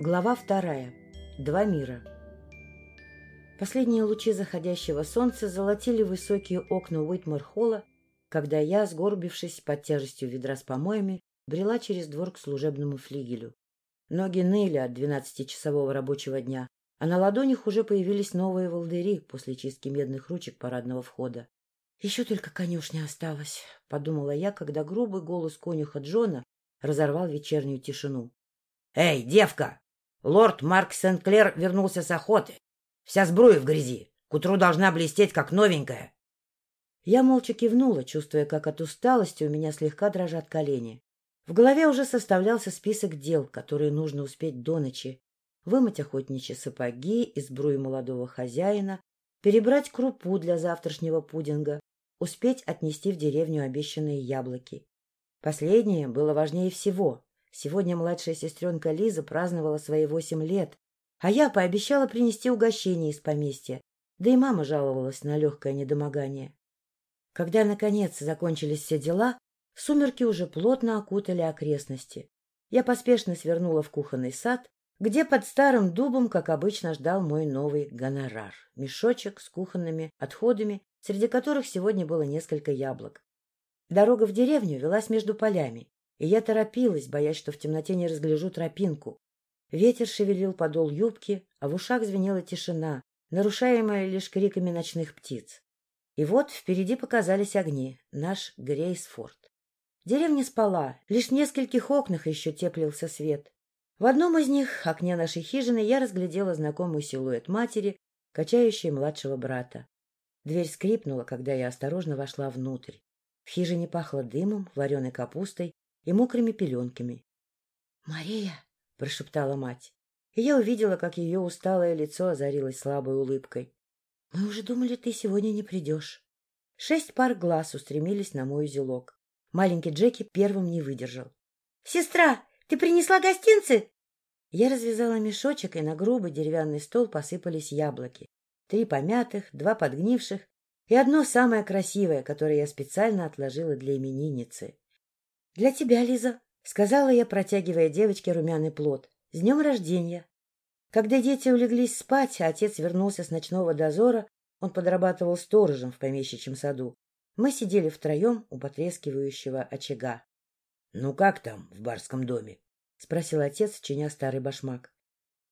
Глава вторая. Два мира. Последние лучи заходящего солнца золотили высокие окна Уитмор-холла, когда я, сгорбившись под тяжестью ведра с помоями, брела через двор к служебному флигелю. Ноги ныли от двенадцатичасового рабочего дня, а на ладонях уже появились новые волдыри после чистки медных ручек парадного входа. «Еще только конюшня осталась», — подумала я, когда грубый голос конюха Джона разорвал вечернюю тишину. «Эй, девка!» Лорд Марк Сент-Клер вернулся с охоты. Вся сбруя в грязи. К утру должна блестеть, как новенькая. Я молча кивнула, чувствуя, как от усталости у меня слегка дрожат колени. В голове уже составлялся список дел, которые нужно успеть до ночи. Вымыть охотничьи сапоги из бруи молодого хозяина, перебрать крупу для завтрашнего пудинга, успеть отнести в деревню обещанные яблоки. Последнее было важнее всего. Сегодня младшая сестренка Лиза праздновала свои восемь лет, а я пообещала принести угощение из поместья, да и мама жаловалась на легкое недомогание. Когда, наконец, закончились все дела, сумерки уже плотно окутали окрестности. Я поспешно свернула в кухонный сад, где под старым дубом, как обычно, ждал мой новый гонорар — мешочек с кухонными отходами, среди которых сегодня было несколько яблок. Дорога в деревню велась между полями, и я торопилась, боясь, что в темноте не разгляжу тропинку. Ветер шевелил подол юбки, а в ушах звенела тишина, нарушаемая лишь криками ночных птиц. И вот впереди показались огни, наш Грейсфорд. Деревня спала, лишь в нескольких окнах еще теплился свет. В одном из них, окне нашей хижины, я разглядела знакомый силуэт матери, качающей младшего брата. Дверь скрипнула, когда я осторожно вошла внутрь. В хижине пахло дымом, вареной капустой и мокрыми пеленками. — Мария! — прошептала мать. И я увидела, как ее усталое лицо озарилось слабой улыбкой. — Мы уже думали, ты сегодня не придешь. Шесть пар глаз устремились на мой узелок. Маленький Джеки первым не выдержал. — Сестра, ты принесла гостинцы? Я развязала мешочек, и на грубый деревянный стол посыпались яблоки. Три помятых, два подгнивших и одно самое красивое, которое я специально отложила для именинницы. — Для тебя, Лиза, — сказала я, протягивая девочке румяный плод. — С днем рождения! Когда дети улеглись спать, а отец вернулся с ночного дозора, он подрабатывал сторожем в помещичьем саду. Мы сидели втроем у потрескивающего очага. — Ну как там в барском доме? — спросил отец, чиня старый башмак.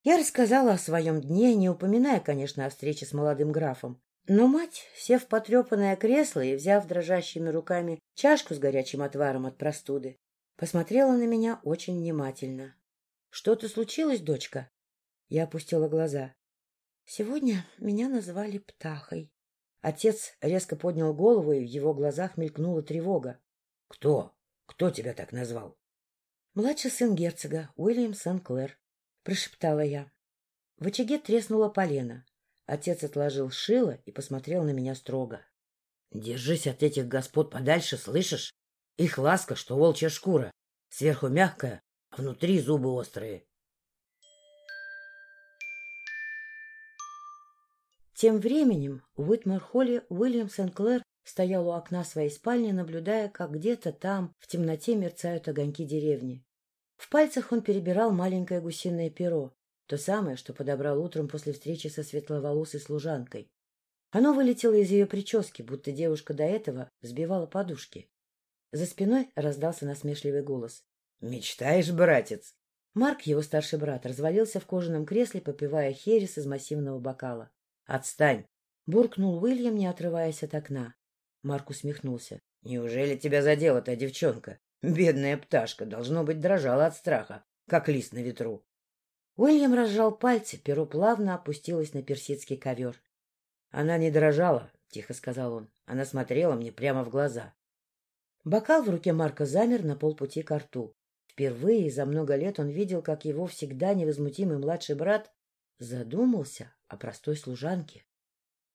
Я рассказала о своем дне, не упоминая, конечно, о встрече с молодым графом. Но мать, сев в потрепанное кресло и взяв дрожащими руками чашку с горячим отваром от простуды, посмотрела на меня очень внимательно. — Что-то случилось, дочка? Я опустила глаза. — Сегодня меня назвали Птахой. Отец резко поднял голову, и в его глазах мелькнула тревога. — Кто? Кто тебя так назвал? — Младший сын герцога, Уильям Сен-Клэр, — прошептала я. В очаге треснула полена. Отец отложил шило и посмотрел на меня строго. — Держись от этих господ подальше, слышишь? Их ласка, что волчья шкура. Сверху мягкая, а внутри зубы острые. Тем временем в Уитмор-холле Уильям Сен-Клэр стоял у окна своей спальни, наблюдая, как где-то там в темноте мерцают огоньки деревни. В пальцах он перебирал маленькое гусиное перо, то самое, что подобрал утром после встречи со светловолосой служанкой. Оно вылетело из ее прически, будто девушка до этого взбивала подушки. За спиной раздался насмешливый голос. — Мечтаешь, братец? Марк, его старший брат, развалился в кожаном кресле, попивая херес из массивного бокала. — Отстань! — буркнул Уильям, не отрываясь от окна. Марк усмехнулся. — Неужели тебя задела та девчонка? Бедная пташка, должно быть, дрожала от страха, как лист на ветру. Уильям разжал пальцы, перо плавно опустилось на персидский ковер. — Она не дрожала, — тихо сказал он. Она смотрела мне прямо в глаза. Бокал в руке Марка замер на полпути к рту. Впервые за много лет он видел, как его всегда невозмутимый младший брат задумался о простой служанке.